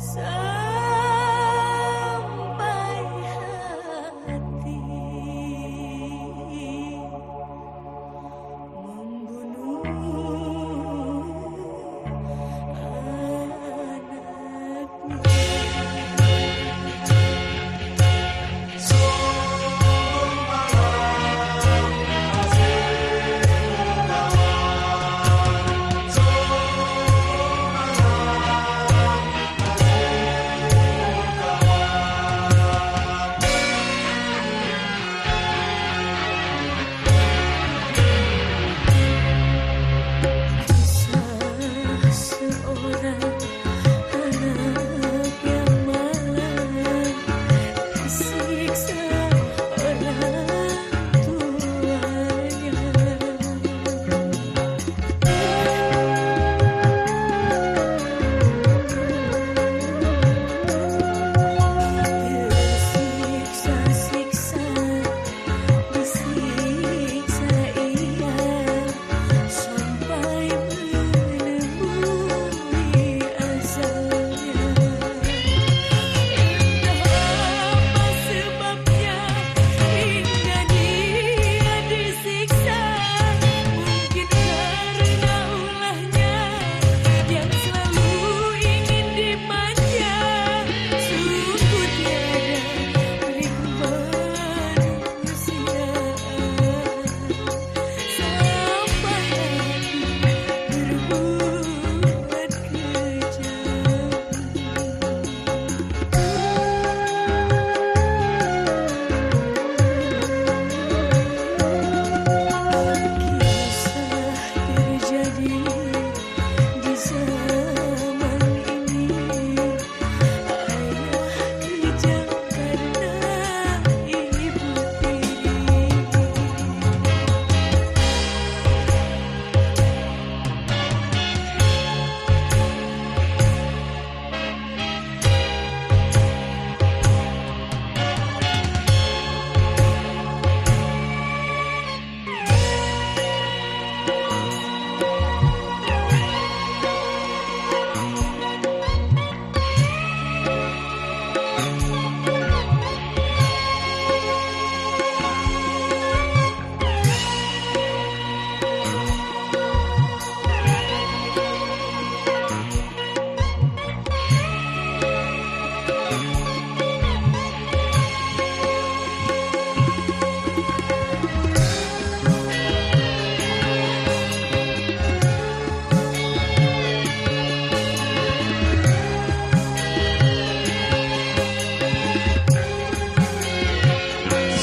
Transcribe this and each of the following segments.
So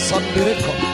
son miracle.